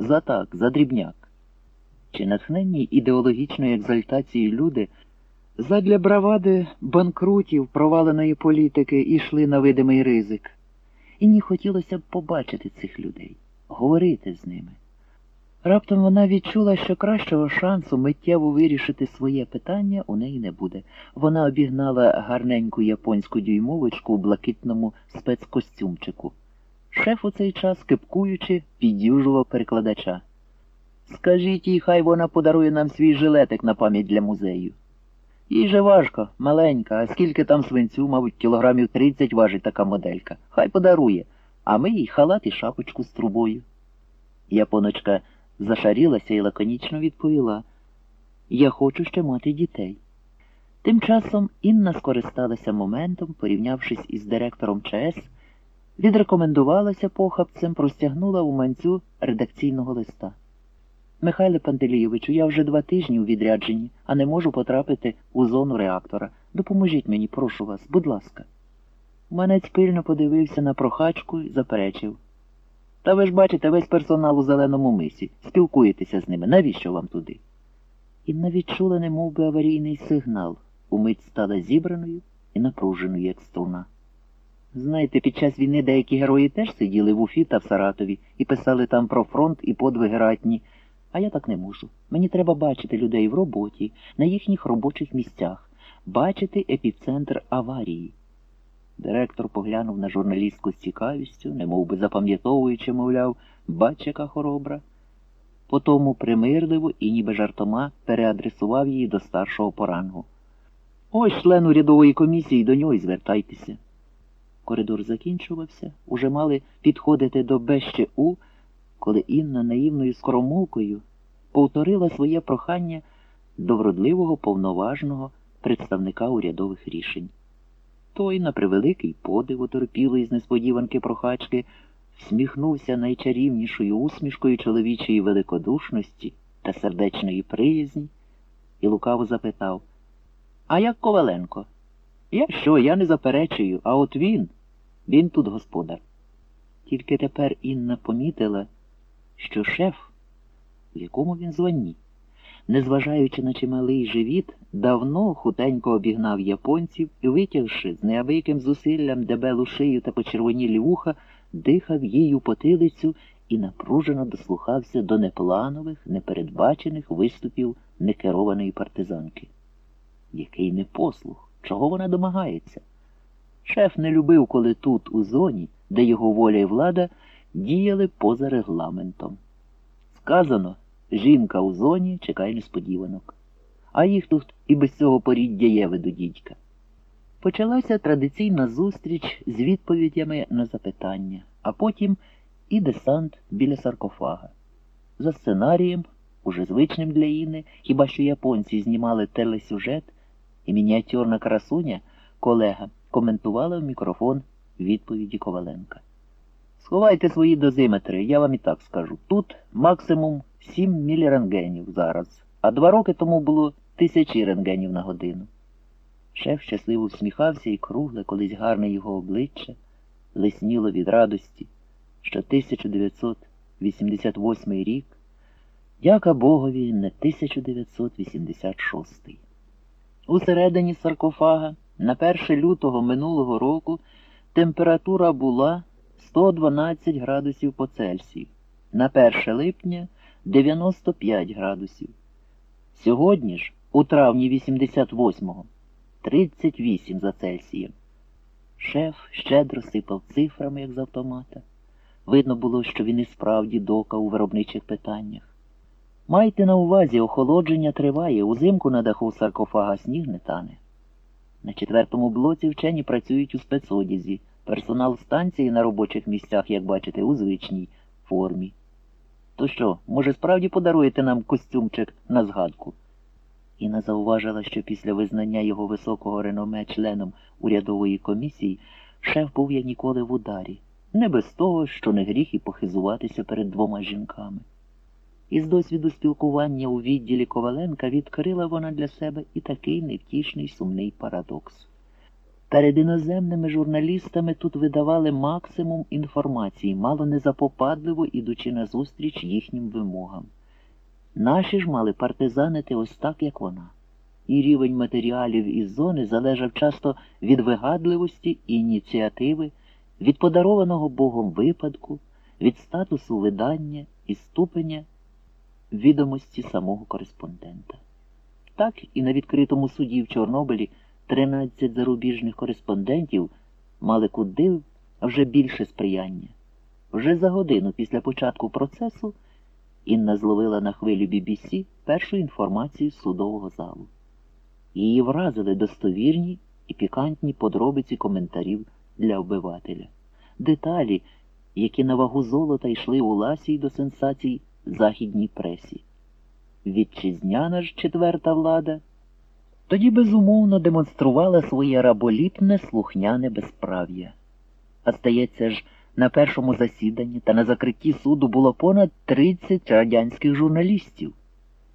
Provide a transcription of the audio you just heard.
За так, за дрібняк. Чи натхненні ідеологічною екзальтацією люди задля бравади банкрутів проваленої політики йшли на видимий ризик. І не хотілося б побачити цих людей, говорити з ними. Раптом вона відчула, що кращого шансу миттєво вирішити своє питання у неї не буде. Вона обігнала гарненьку японську дюймовочку у блакитному спецкостюмчику. Шеф у цей час, кипкуючи, піддюжував перекладача. Скажіть їй, хай вона подарує нам свій жилетик на пам'ять для музею. Їй же важко, маленька, а скільки там свинцю, мабуть, кілограмів 30 важить така моделька. Хай подарує, а ми їй халат і шапочку з трубою. Японочка зашарілася і лаконічно відповіла Я хочу ще мати дітей. Тим часом Інна скористалася моментом, порівнявшись із директором ЧС, відрекомендувалася похапцем, простягнула у манцю редакційного листа. Михайле Пантелійовичу, я вже два тижні у відрядженні, а не можу потрапити у зону реактора. Допоможіть мені, прошу вас, будь ласка. Манець пильно подивився на прохачку і заперечив. Та ви ж бачите весь персонал у зеленому мисі. Спілкуєтеся з ними. Навіщо вам туди? Інна відчула немов би аварійний сигнал. Умить стала зібраною і напруженою, як струна. Знаєте, під час війни деякі герої теж сиділи в Уфі та в Саратові і писали там про фронт і подвиги ратні. А я так не можу. Мені треба бачити людей в роботі, на їхніх робочих місцях, бачити епіцентр аварії. Директор поглянув на журналістку з цікавістю, немов би запам'ятовуючи, мовляв, бач, яка хоробра. Потому примирливо і ніби жартома переадресував її до старшого порангу. Ось член урядової комісії, до нього й звертайтеся. Коридор закінчувався, уже мали підходити до БЩУ, коли Інна наївною скоромовкою повторила своє прохання до вродливого повноважного представника урядових рішень. Той, на превеликий подив оторпілий з несподіванки прохачки, всміхнувся найчарівнішою усмішкою чоловічої великодушності та сердечної приязні і лукаво запитав А як Коваленко? Я що, я не заперечую, а от він, він тут господар. Тільки тепер Інна помітила, що шеф, в якому він званні, незважаючи на чималий живіт, давно хутенько обігнав японців і, витягши з неабияким зусиллям дебелу шию та почервонілі вуха, дихав їй у потилицю і напружено дослухався до непланових, непередбачених виступів некерованої партизанки. Який непослух, чого вона домагається? Шеф не любив, коли тут, у зоні, де його воля і влада, діяли поза регламентом. Сказано, жінка у зоні чекає несподіванок. А їх тут і без цього поріддя є веду дідька. Почалася традиційна зустріч з відповідями на запитання, а потім і десант біля саркофага. За сценарієм, уже звичним для Інни, хіба що японці знімали телесюжет, і мініатюрна красуня, колега, коментувала в мікрофон відповіді Коваленка. Сховайте свої дозиметри, я вам і так скажу. Тут максимум 7 мілірентгенів зараз, а два роки тому було тисячі рентгенів на годину. Шеф щасливо всміхався і кругле, колись гарне його обличчя, лисніло від радості, що 1988 рік, дяка Богові, не 1986. Усередині саркофага на 1 лютого минулого року температура була 112 градусів по Цельсію, на 1 липня 95 градусів. Сьогодні ж, у травні 88-го, 38 за Цельсієм. Шеф щедро сипав цифрами, як з автомата. Видно було, що він і справді дока у виробничих питаннях. Майте на увазі, охолодження триває, узимку на даху саркофага сніг не тане. На четвертому блоці вчені працюють у спецодязі, персонал станції на робочих місцях, як бачите, у звичній формі. То що, може, справді подаруєте нам костюмчик на згадку? Інна зауважила, що після визнання його високого реноме членом урядової комісії шеф був як ніколи в ударі, не без того, що не гріх і похизуватися перед двома жінками. Із досвіду спілкування у відділі Коваленка відкрила вона для себе і такий невтішний сумний парадокс. Перед іноземними журналістами тут видавали максимум інформації, мало не запопадливо ідучи назустріч їхнім вимогам. Наші ж мали партизанити ось так, як вона. І рівень матеріалів із зони залежав часто від вигадливості і ініціативи, від подарованого Богом випадку, від статусу видання і ступеня відомості самого кореспондента. Так і на відкритому суді в Чорнобилі 13 зарубіжних кореспондентів мали куди вже більше сприяння. Вже за годину після початку процесу Інна зловила на хвилю BBC першу інформацію судового залу. Її вразили достовірні і пікантні подробиці коментарів для обивателя, деталі, які на вагу золота йшли у ласі й до сенсацій західній пресі. Вітчизняна ж четверта влада тоді безумовно демонструвала своє раболіпне слухняне безправ'я. А стається ж, на першому засіданні та на закритті суду було понад 30 радянських журналістів.